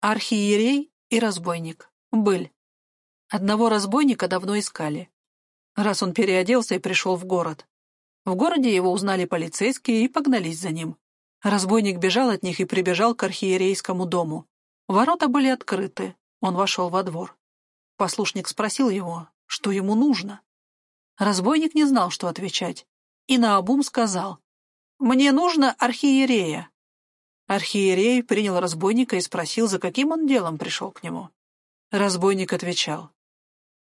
Архиерей и разбойник. Быль. Одного разбойника давно искали. Раз он переоделся и пришел в город. В городе его узнали полицейские и погнались за ним. Разбойник бежал от них и прибежал к архиерейскому дому. Ворота были открыты. Он вошел во двор. Послушник спросил его, что ему нужно. Разбойник не знал, что отвечать, и наобум сказал, «Мне нужно архиерея». Архиерей принял разбойника и спросил, за каким он делом пришел к нему. Разбойник отвечал,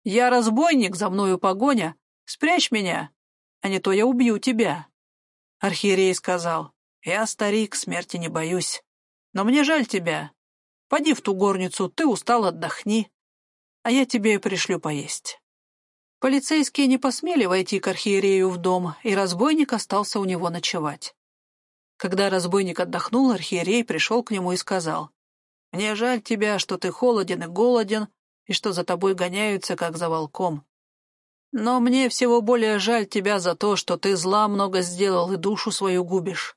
«Я разбойник, за мною погоня, спрячь меня, а не то я убью тебя». Архиерей сказал, «Я старик, смерти не боюсь, но мне жаль тебя. Поди в ту горницу, ты устал, отдохни, а я тебе пришлю поесть». Полицейские не посмели войти к архиерею в дом, и разбойник остался у него ночевать. Когда разбойник отдохнул, архиерей пришел к нему и сказал, «Мне жаль тебя, что ты холоден и голоден, и что за тобой гоняются, как за волком. Но мне всего более жаль тебя за то, что ты зла много сделал и душу свою губишь.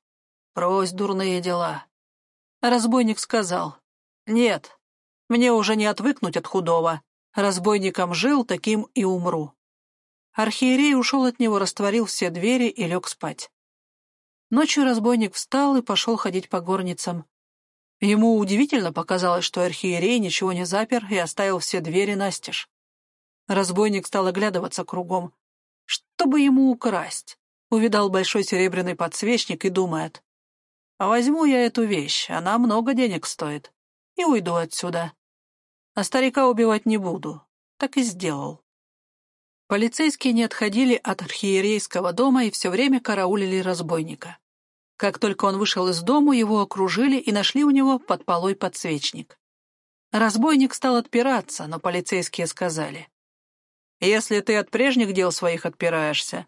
Брось дурные дела». Разбойник сказал, «Нет, мне уже не отвыкнуть от худого, Разбойником жил, таким и умру. Архиерей ушел от него, растворил все двери и лег спать. Ночью разбойник встал и пошел ходить по горницам. Ему удивительно показалось, что архиерей ничего не запер и оставил все двери настежь. Разбойник стал оглядываться кругом. Чтобы ему украсть? Увидал большой серебряный подсвечник и думает. «А возьму я эту вещь, она много денег стоит, и уйду отсюда. А старика убивать не буду. Так и сделал. Полицейские не отходили от архиерейского дома и все время караулили разбойника. Как только он вышел из дому, его окружили и нашли у него под полой подсвечник. Разбойник стал отпираться, но полицейские сказали, «Если ты от прежних дел своих отпираешься,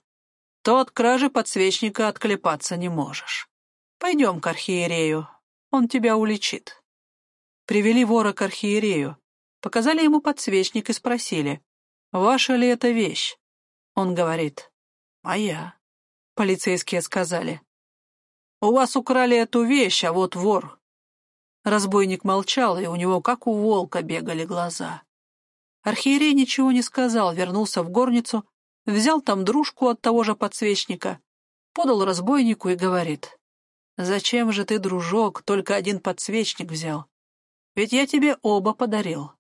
то от кражи подсвечника отклепаться не можешь. Пойдем к архиерею, он тебя уличит». Привели вора к архиерею, Показали ему подсвечник и спросили, «Ваша ли это вещь?» Он говорит, «Моя». Полицейские сказали, «У вас украли эту вещь, а вот вор». Разбойник молчал, и у него, как у волка, бегали глаза. Архиерей ничего не сказал, вернулся в горницу, взял там дружку от того же подсвечника, подал разбойнику и говорит, «Зачем же ты, дружок, только один подсвечник взял? Ведь я тебе оба подарил».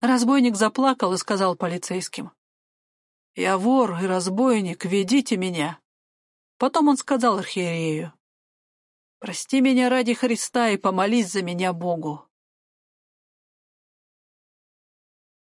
Разбойник заплакал и сказал полицейским. «Я вор и разбойник, ведите меня». Потом он сказал архиерею. «Прости меня ради Христа и помолись за меня Богу.